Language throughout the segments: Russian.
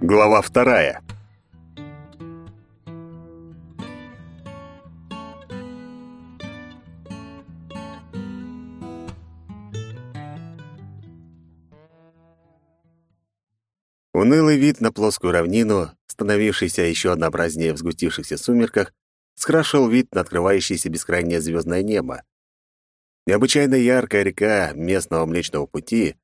Глава вторая. Унылый вид на плоскую равнину, становившийся еще однообразнее в сгустившихся сумерках, скрашивал вид на открывающееся бескрайнее звездное небо. Необычайно яркая река местного Млечного Пути,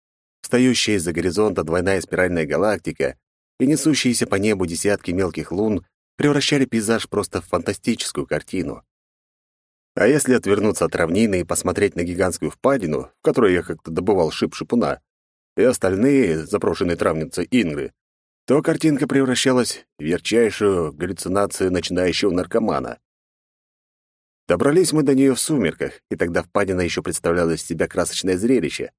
встающая из-за горизонта двойная спиральная галактика и несущиеся по небу десятки мелких лун превращали пейзаж просто в фантастическую картину. А если отвернуться от равнины и посмотреть на гигантскую впадину, в которой я как-то добывал шип-шипуна, и остальные запрошенные травницы Ингры, то картинка превращалась в ярчайшую галлюцинацию начинающего наркомана. Добрались мы до нее в сумерках, и тогда впадина еще представляла из себя красочное зрелище.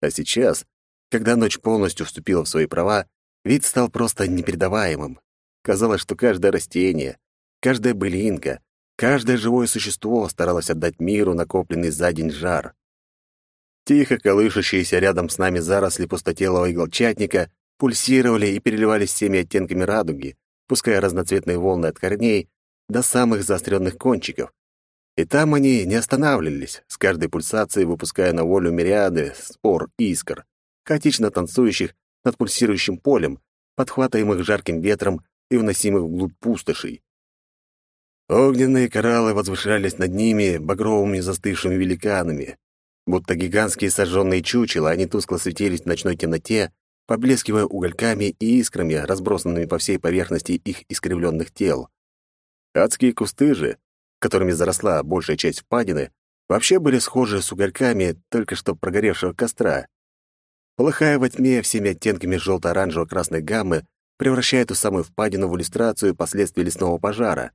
А сейчас, когда ночь полностью вступила в свои права, вид стал просто непередаваемым. Казалось, что каждое растение, каждая былинка, каждое живое существо старалось отдать миру накопленный за день жар. Тихо колышущиеся рядом с нами заросли пустотелого иголчатника пульсировали и переливались всеми оттенками радуги, пуская разноцветные волны от корней до самых заостренных кончиков, и там они не останавливались, с каждой пульсацией выпуская на волю мириады спор искр, хаотично танцующих над пульсирующим полем, подхватываемых жарким ветром и уносимых вглубь пустошей. Огненные кораллы возвышались над ними багровыми застывшими великанами. Будто гигантские сожженные чучела, они тускло светились в ночной темноте, поблескивая угольками и искрами, разбросанными по всей поверхности их искривленных тел. Адские кусты же, которыми заросла большая часть впадины, вообще были схожи с угольками только что прогоревшего костра. Полыхая во тьме всеми оттенками желто-оранжево-красной гаммы, превращая эту самую впадину в иллюстрацию последствий лесного пожара.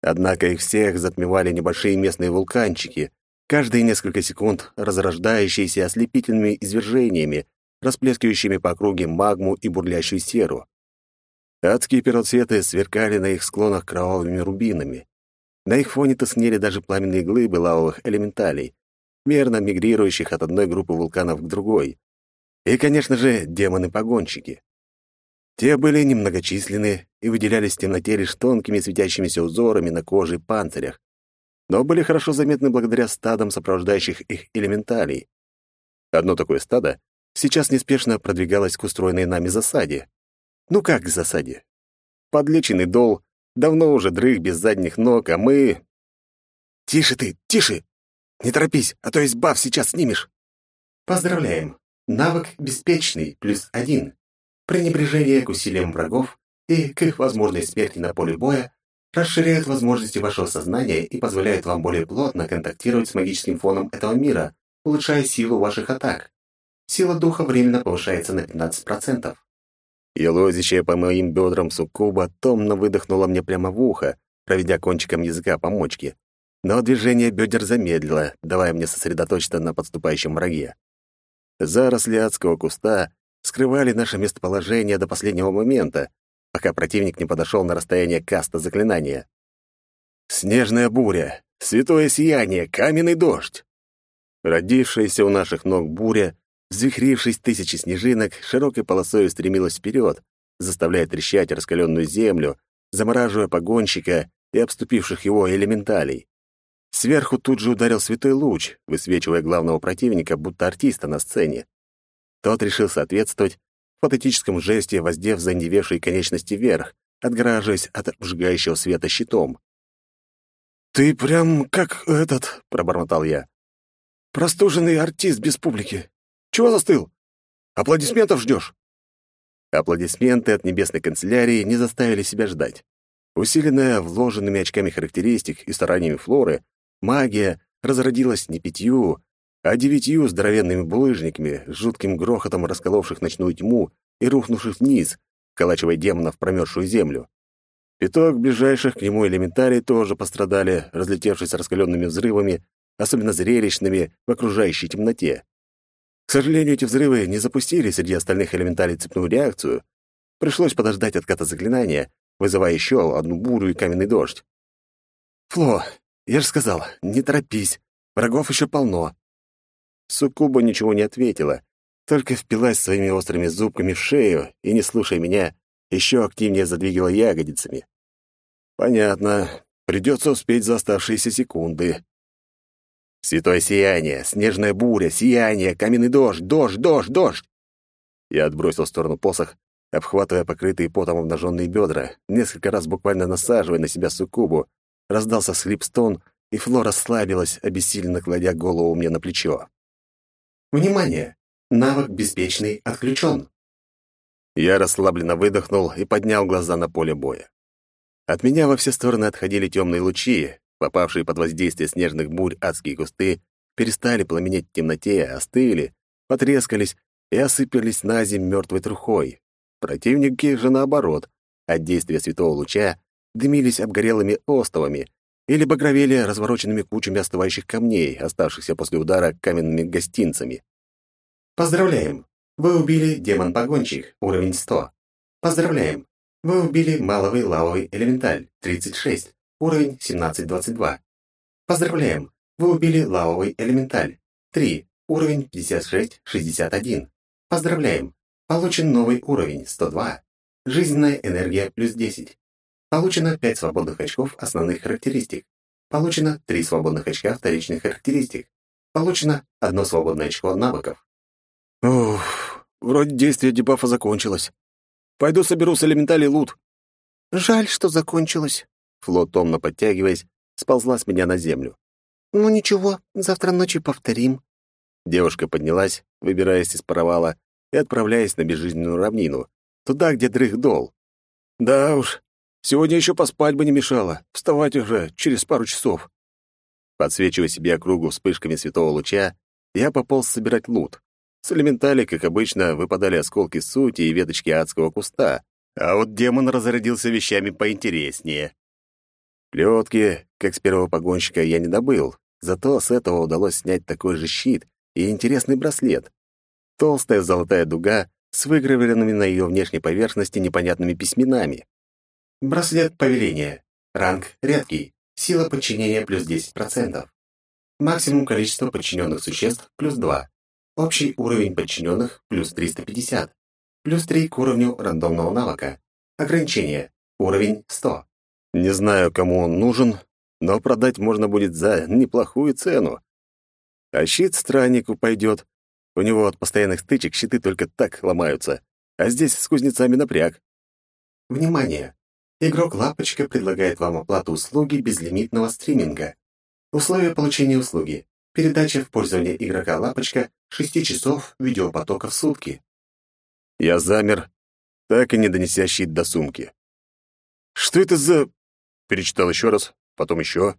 Однако их всех затмевали небольшие местные вулканчики, каждые несколько секунд разрождающиеся ослепительными извержениями, расплескивающими по округе магму и бурлящую серу. Адские первоцветы сверкали на их склонах кровавыми рубинами. На их фоне тускнели даже пламенные глыбы лавовых элементалей, мерно мигрирующих от одной группы вулканов к другой. И, конечно же, демоны-погонщики. Те были немногочисленны и выделялись в темноте лишь тонкими светящимися узорами на коже и панцирях, но были хорошо заметны благодаря стадам сопровождающих их элементалей. Одно такое стадо сейчас неспешно продвигалось к устроенной нами засаде. Ну как к засаде? Подлеченный дол Давно уже дрых без задних ног, а мы... «Тише ты, тише! Не торопись, а то баф сейчас снимешь!» Поздравляем! Навык «Беспечный» плюс один. Пренебрежение к усилиям врагов и к их возможной смерти на поле боя расширяют возможности вашего сознания и позволяют вам более плотно контактировать с магическим фоном этого мира, улучшая силу ваших атак. Сила духа временно повышается на 15%. Елозящая по моим бедрам суккуба томно выдохнула мне прямо в ухо, проведя кончиком языка по мочке. Но движение бедер замедлило, давая мне сосредоточиться на подступающем враге. Заросли адского куста скрывали наше местоположение до последнего момента, пока противник не подошел на расстояние каста заклинания. Снежная буря, святое сияние, каменный дождь. Родившаяся у наших ног буря Взвихрившись тысячи снежинок, широкой полосой устремилась вперед, заставляя трещать раскаленную землю, замораживая погонщика и обступивших его элементалей. Сверху тут же ударил святой луч, высвечивая главного противника, будто артиста на сцене. Тот решил соответствовать, в патетическом жесте воздев заиндевевшие конечности вверх, отгораживаясь от обжигающего света щитом. «Ты прям как этот», — пробормотал я. «Простуженный артист без публики. Чего застыл? Аплодисментов ждешь?» Аплодисменты от небесной канцелярии не заставили себя ждать. Усиленная вложенными очками характеристик и стараниями Флоры, магия разродилась не пятью, а девятью здоровенными булыжниками, с жутким грохотом расколовших ночную тьму и рухнувших вниз, вколачивая демонов в промерзшую землю. Пяток ближайших к нему элементарий тоже пострадали, разлетевшись раскаленными взрывами, особенно зрелищными в окружающей темноте. К сожалению, эти взрывы не запустили среди остальных элементалей цепную реакцию. Пришлось подождать отката заклинания, вызывая еще одну бурю и каменный дождь. «Фло, я же сказал, не торопись, врагов еще полно». Суккуба ничего не ответила, только впилась своими острыми зубками в шею и, не слушая меня, еще активнее задвигала ягодицами. Понятно. Придется успеть за оставшиеся секунды. Святое сияние, снежная буря, сияние, каменный дождь, дождь, дождь, дождь. Я отбросил в сторону посох, обхватывая покрытые потом обнаженные бедра, несколько раз буквально насаживая на себя суккубу. Раздался схлип-стон, и Флора расслабилась, обессиленно кладя голову мне на плечо. «Внимание! Навык «Беспечный» отключен!» Я расслабленно выдохнул и поднял глаза на поле боя. От меня во все стороны отходили темные лучи, попавшие под воздействие снежных бурь адские кусты, перестали пламенеть в темноте, остыли, потрескались и осыпались на земь мертвой трухой. Противники же, наоборот, от действия святого луча дымились обгорелыми остовами или багровели развороченными кучами остывающих камней, оставшихся после удара каменными гостинцами. «Поздравляем! Вы убили демон-погонщик, уровень 100. Поздравляем! Вы убили маловый лавовый элементаль, 36, уровень 1722. Поздравляем! Вы убили лавовый элементаль, 3, уровень 5661. Поздравляем! Получен новый уровень, 102. Жизненная энергия плюс 10. Получено 5 свободных очков основных характеристик. Получено 3 свободных очка вторичных характеристик. Получено 1 свободное очко навыков. Ух, вроде действие дебафа закончилось. Пойду соберу с элементалей лут. Жаль, что закончилось. Фло, томно подтягиваясь, сползла с меня на землю. Ну ничего, завтра ночью повторим. Девушка поднялась, выбираясь из провала и отправляясь на безжизненную равнину, туда, где дрых дол. Да уж, сегодня еще поспать бы не мешало, вставать уже через пару часов. Подсвечивая себе округу вспышками светового луча, я пополз собирать лут. С элементали, как обычно, выпадали осколки сути и веточки адского куста, а вот демон разродился вещами поинтереснее. Плетки, как с первого погонщика, я не добыл, зато с этого удалось снять такой же щит и интересный браслет. Толстая золотая дуга с выгравированными на ее внешней поверхности непонятными письменами. Браслет повеления. Ранг редкий. Сила подчинения плюс 10%. Максимум количество подчиненных существ плюс 2. Общий уровень подчиненных плюс 350. Плюс 3 к уровню рандомного навыка. Ограничение. Уровень 100. Не знаю, кому он нужен, но продать можно будет за неплохую цену. А щит страннику пойдет. У него от постоянных стычек щиты только так ломаются. А здесь с кузнецами напряг. Внимание! Игрок Лапочка предлагает вам оплату услуги безлимитного стриминга. Условия получения услуги. Передача в пользование игрока Лапочка 6 часов видеопотока в сутки. Я замер, так и не донеся щит до сумки. «Что это за...» Перечитал еще раз, потом еще.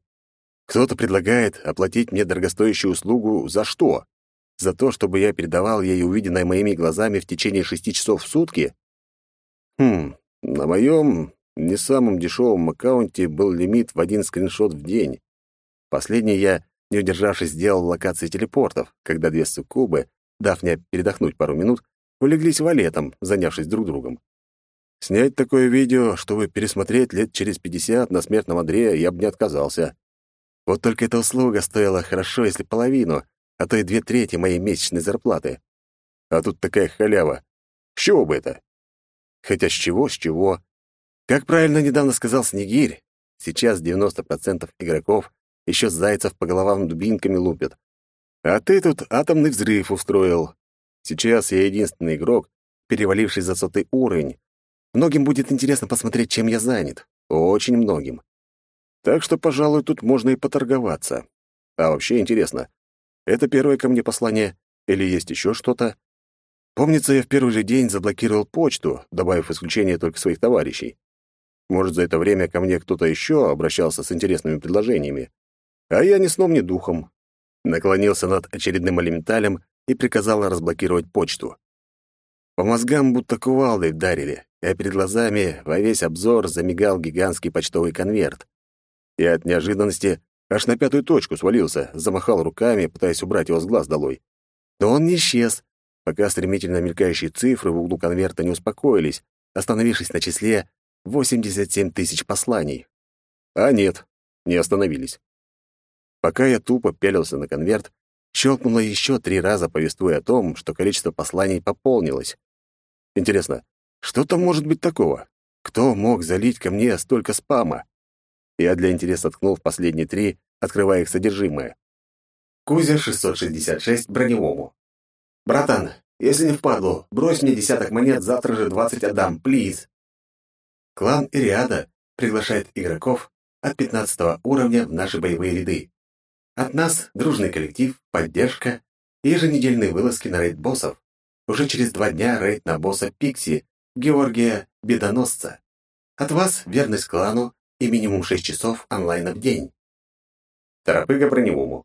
«Кто-то предлагает оплатить мне дорогостоящую услугу за что? За то, чтобы я передавал ей увиденное моими глазами в течение шести часов в сутки? Хм, на моем не самом дешевом аккаунте был лимит в один скриншот в день. Последний я не удержавшись, сделал локации телепортов, когда две суккубы, дав мне передохнуть пару минут, улеглись валетом, занявшись друг другом. Снять такое видео, чтобы пересмотреть лет через пятьдесят на смертном Андрея, я бы не отказался. Вот только эта услуга стоила хорошо, если половину, а то и две трети моей месячной зарплаты. А тут такая халява. С чего бы это? Хотя с чего, с чего? Как правильно недавно сказал Снегирь, сейчас 90% игроков еще зайцев по головам дубинками лупят. А ты тут атомный взрыв устроил. Сейчас я единственный игрок, переваливший за сотый уровень. Многим будет интересно посмотреть, чем я занят. Очень многим. Так что, пожалуй, тут можно и поторговаться. А вообще интересно, это первое ко мне послание или есть еще что-то? Помнится, я в первый же день заблокировал почту, добавив исключение только своих товарищей. Может, за это время ко мне кто-то еще обращался с интересными предложениями. А я ни сном, ни духом. Наклонился над очередным элементалем и приказал разблокировать почту. По мозгам будто кувалдой вдарили, а перед глазами во весь обзор замигал гигантский почтовый конверт. И от неожиданности аж на пятую точку свалился, замахал руками, пытаясь убрать его с глаз долой. Но он не исчез, пока стремительно мелькающие цифры в углу конверта не успокоились, остановившись на числе 87 тысяч посланий. А нет, не остановились. Пока я тупо пялился на конверт, щелкнуло еще три раза, повествуя о том, что количество посланий пополнилось. Интересно, Что там может быть такого? Кто мог залить ко мне столько спама? Я для интереса ткнул в последние три, открывая их содержимое. Кузя 666 броневому. «Братан, если не впадло, брось мне десяток монет, завтра же двадцать отдам, плиз». Клан Ириада приглашает игроков от 15 уровня в наши боевые ряды. От нас дружный коллектив, поддержка и еженедельные вылазки на рейд боссов. Уже через два дня рейд на босса Пикси, Георгия Бедоносца. От вас верность клану и минимум 6 часов онлайна в день. Торопыга броневому.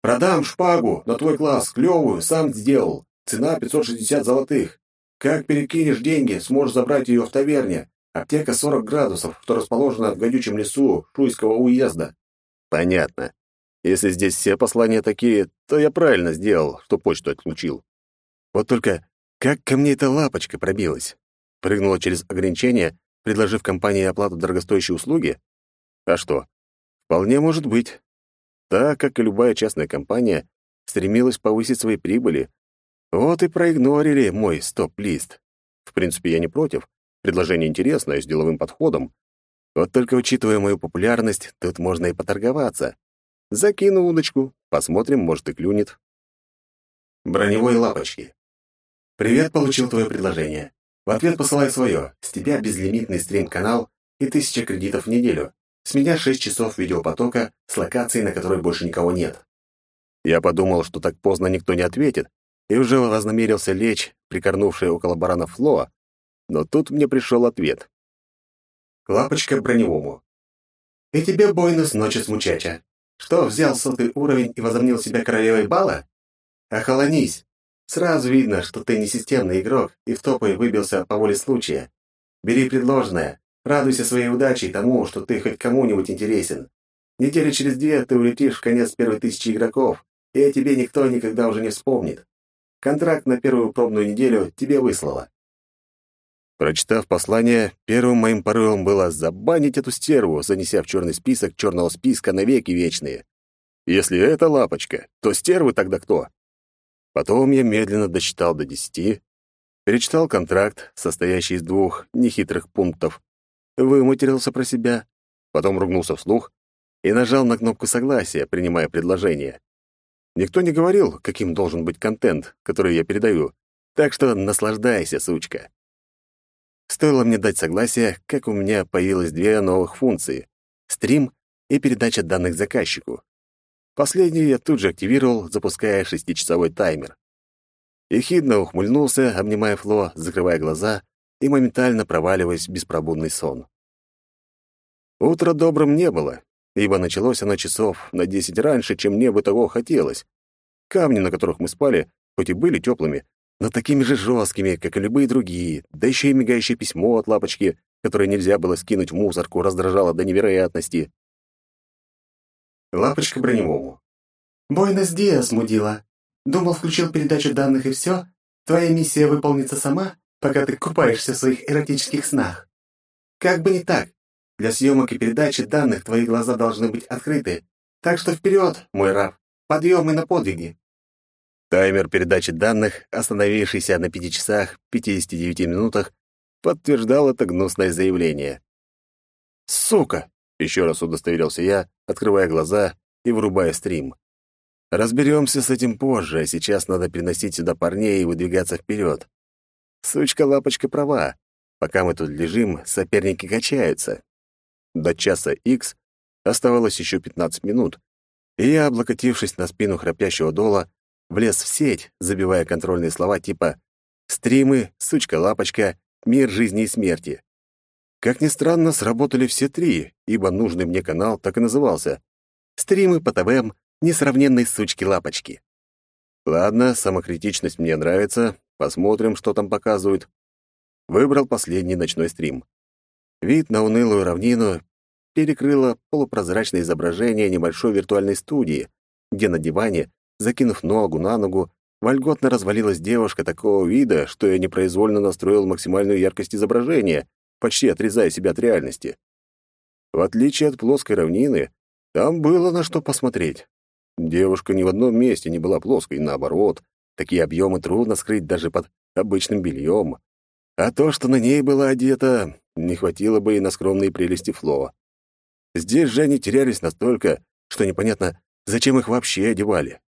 Продам шпагу на твой класс, клевую, сам сделал. Цена 560 золотых. Как перекинешь деньги, сможешь забрать ее в таверне. Аптека 40 градусов, что расположена в гадючем лесу Шуйского уезда. Понятно. Если здесь все послания такие, то я правильно сделал, что почту отключил. Вот только как ко мне эта лапочка пробилась? Прыгнула через ограничения, предложив компании оплату дорогостоящей услуги? А что? Вполне может быть. Так, как и любая частная компания, стремилась повысить свои прибыли. Вот и проигнорили мой стоп-лист. В принципе, я не против. Предложение интересное, с деловым подходом. Вот только учитывая мою популярность, тут можно и поторговаться. Закину удочку, посмотрим, может, и клюнет. Броневой лапочки. Привет, получил твое предложение. В ответ посылай свое. С тебя безлимитный стрим-канал и тысяча кредитов в неделю. С меня шесть часов видеопотока с локацией, на которой больше никого нет. Я подумал, что так поздно никто не ответит, и уже вознамерился лечь, прикорнувшая около барана Фло, но тут мне пришел ответ. Лапочка броневому. И тебе бойнус ночи с мучача. Что, взял сотый уровень и возомнил себя королевой бала? Охолонись. Сразу видно, что ты не системный игрок и в топы выбился по воле случая. Бери предложенное, радуйся своей удаче и тому, что ты хоть кому-нибудь интересен. Недели через две ты улетишь в конец первой тысячи игроков, и о тебе никто никогда уже не вспомнит. Контракт на первую пробную неделю тебе выслала. Прочитав послание, первым моим порывом было забанить эту стерву, занеся в черный список черного списка навеки вечные. Если это лапочка, то стервы тогда кто? Потом я медленно досчитал до десяти, перечитал контракт, состоящий из двух нехитрых пунктов, выматерился про себя, потом ругнулся вслух и нажал на кнопку согласия, принимая предложение. Никто не говорил, каким должен быть контент, который я передаю, так что наслаждайся, сучка. Стоило мне дать согласие, как у меня появилось две новых функции — стрим и передача данных заказчику. Последнюю я тут же активировал, запуская шестичасовой таймер. Ехидно ухмыльнулся, обнимая Фло, закрывая глаза и моментально проваливаясь в беспробудный сон. Утро добрым не было, ибо началось оно часов на десять раньше, чем мне бы того хотелось. Камни, на которых мы спали, хоть и были теплыми, но такими же жесткими, как и любые другие, да еще и мигающее письмо от лапочки, которое нельзя было скинуть в мусорку, раздражало до невероятности. Лапочка броневому. «Бойнос Диас, мудила. Думал, включил передачу данных и все? Твоя миссия выполнится сама, пока ты купаешься в своих эротических снах. Как бы не так. Для съемок и передачи данных твои глаза должны быть открыты. Так что вперед, мой раб, подъем и на подвиги. Таймер передачи данных, остановившийся на 5 часах 59 минутах, подтверждал это гнусное заявление. «Сука!» — еще раз удостоверился я, открывая глаза и врубая стрим. «Разберемся с этим позже, а сейчас надо переносить сюда парней и выдвигаться вперед. Сучка-лапочка права. Пока мы тут лежим, соперники качаются. До часа X оставалось еще 15 минут, и я, облокотившись на спину храпящего дола, влез в сеть, забивая контрольные слова типа «стримы», «сучка-лапочка», «мир жизни и смерти». Как ни странно, сработали все три, ибо нужный мне канал так и назывался «Стримы по ТВМ несравненной сучки-лапочки». Ладно, самокритичность мне нравится, посмотрим, что там показывают. Выбрал последний ночной стрим. Вид на унылую равнину перекрыло полупрозрачное изображение небольшой виртуальной студии, где на диване Закинув ногу на ногу, вольготно развалилась девушка такого вида, что я непроизвольно настроил максимальную яркость изображения, почти отрезая себя от реальности. В отличие от плоской равнины, там было на что посмотреть. Девушка ни в одном месте не была плоской, наоборот. Такие объемы трудно скрыть даже под обычным бельем. А то, что на ней было одето, не хватило бы и на скромные прелести Фло. Здесь же они терялись настолько, что непонятно, зачем их вообще одевали.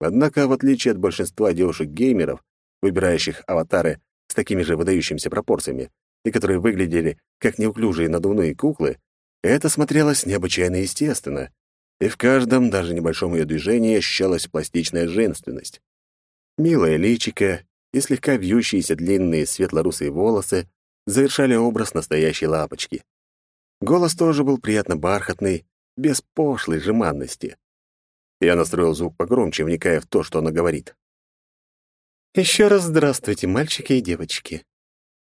Однако, в отличие от большинства девушек-геймеров, выбирающих аватары с такими же выдающимися пропорциями, и которые выглядели как неуклюжие надувные куклы, это смотрелось необычайно естественно, и в каждом, даже небольшом ее движении ощущалась пластичная женственность. Милая личико и слегка вьющиеся длинные светло-русые волосы завершали образ настоящей лапочки. Голос тоже был приятно бархатный, без пошлой жеманности. Я настроил звук погромче, вникая в то, что она говорит. «Еще раз здравствуйте, мальчики и девочки.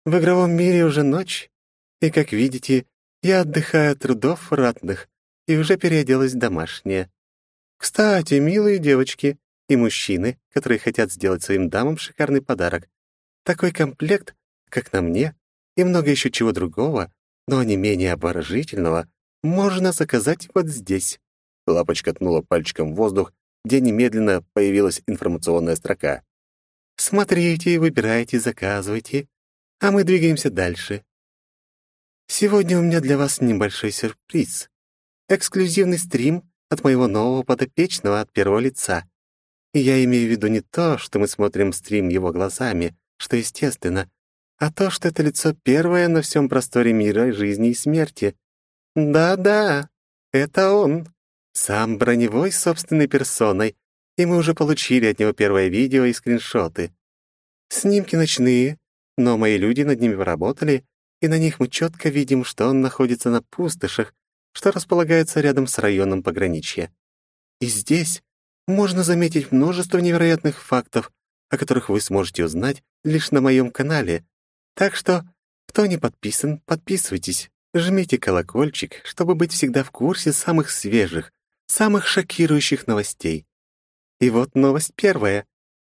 В игровом мире уже ночь, и, как видите, я отдыхаю от трудов ратных и уже переоделась в домашнее. Кстати, милые девочки и мужчины, которые хотят сделать своим дамам шикарный подарок. Такой комплект, как на мне, и много еще чего другого, но не менее обворожительного, можно заказать вот здесь». Лапочка ткнула пальчиком в воздух, где немедленно появилась информационная строка. «Смотрите, выбирайте, заказывайте, а мы двигаемся дальше. Сегодня у меня для вас небольшой сюрприз. Эксклюзивный стрим от моего нового подопечного от первого лица. И я имею в виду не то, что мы смотрим стрим его глазами, что естественно, а то, что это лицо первое на всем просторе мира, жизни и смерти. Да-да, это он. Сам броневой собственной персоной, и мы уже получили от него первое видео и скриншоты. Снимки ночные, но мои люди над ними поработали, и на них мы четко видим, что он находится на пустошах, что располагается рядом с районом пограничья. И здесь можно заметить множество невероятных фактов, о которых вы сможете узнать лишь на моем канале. Так что, кто не подписан, подписывайтесь, жмите колокольчик, чтобы быть всегда в курсе самых свежих, самых шокирующих новостей. И вот новость первая.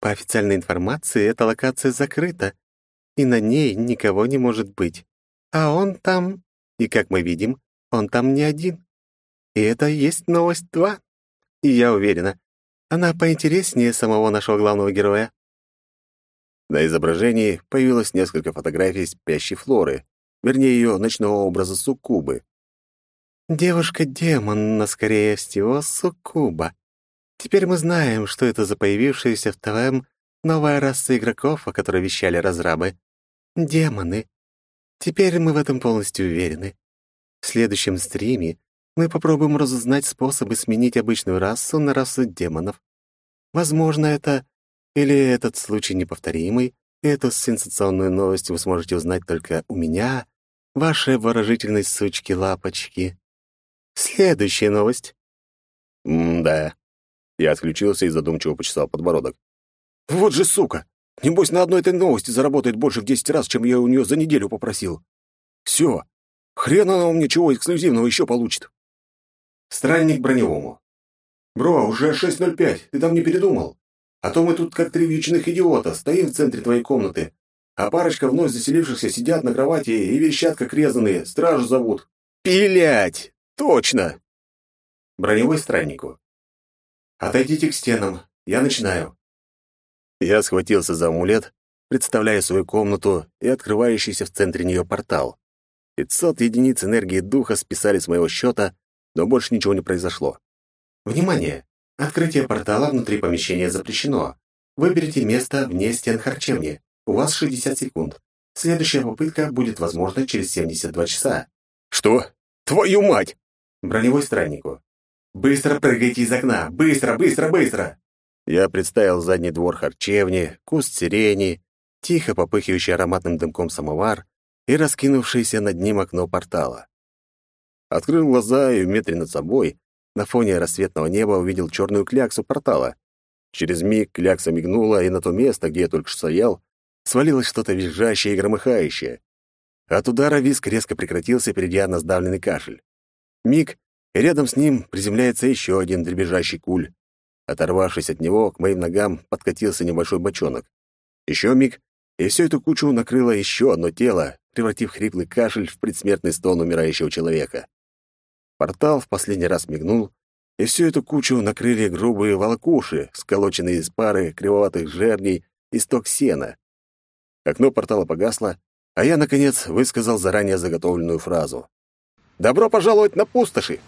По официальной информации, эта локация закрыта, и на ней никого не может быть. А он там, и, как мы видим, он там не один. И это есть новость два. И я уверена, она поинтереснее самого нашего главного героя. На изображении появилось несколько фотографий спящей Флоры, вернее, ее ночного образа суккубы. Девушка-демон, но, скорее всего, суккуба. Теперь мы знаем, что это за появившаяся в ТВМ новая раса игроков, о которой вещали разрабы. Демоны. Теперь мы в этом полностью уверены. В следующем стриме мы попробуем разузнать способы сменить обычную расу на расу демонов. Возможно, это или этот случай неповторимый, и эту сенсационную новость вы сможете узнать только у меня, вашей выражительной сучки-лапочки. Следующая новость. М-да. Я отключился и задумчиво почесал подбородок. Вот же сука! Небось, на одной этой новости заработает больше в десять раз, чем я у нее за неделю попросил. Все. Хрен она у меня чего эксклюзивного еще получит. Странник броневому. «Бро, уже 6.05, ты там не передумал? А то мы тут как три вьючных идиота, стоим в центре твоей комнаты, а парочка вновь заселившихся сидят на кровати и верещат, как резаные, стражу зовут». «Пилять! Точно!» Броневой страннику. «Отойдите к стенам, я начинаю». Я схватился за амулет, представляя свою комнату и открывающийся в центре нее портал. 500 единиц энергии духа списали с моего счета, но больше ничего не произошло. Внимание! Открытие портала внутри помещения запрещено. Выберите место вне стен харчевни. У вас 60 секунд. Следующая попытка будет возможна через 72 часа. Что? Твою мать! Броневой страннику. Быстро прыгайте из окна! Быстро, быстро, быстро! Я представил задний двор харчевни, куст сирени, тихо попыхивающий ароматным дымком самовар и раскинувшееся над ним окно портала. Открыл глаза и в метре над собой, на фоне рассветного неба, увидел черную кляксу портала. Через миг клякса мигнула, и на то место, где я только что стоял, свалилось что-то визжащее и громыхающее. От удара виск резко прекратился, перейдя на сдавленный кашель. Миг, и рядом с ним приземляется еще один дребезжащий куль. Оторвавшись от него, к моим ногам подкатился небольшой бочонок. Еще миг, и всю эту кучу накрыло еще одно тело, превратив хриплый кашель в предсмертный стон умирающего человека. Портал в последний раз мигнул, и всю эту кучу накрыли грубые волокуши, сколоченные из пары кривоватых жерней и сток сена. Окно портала погасло, А я, наконец, высказал заранее заготовленную фразу. «Добро пожаловать на пустоши!»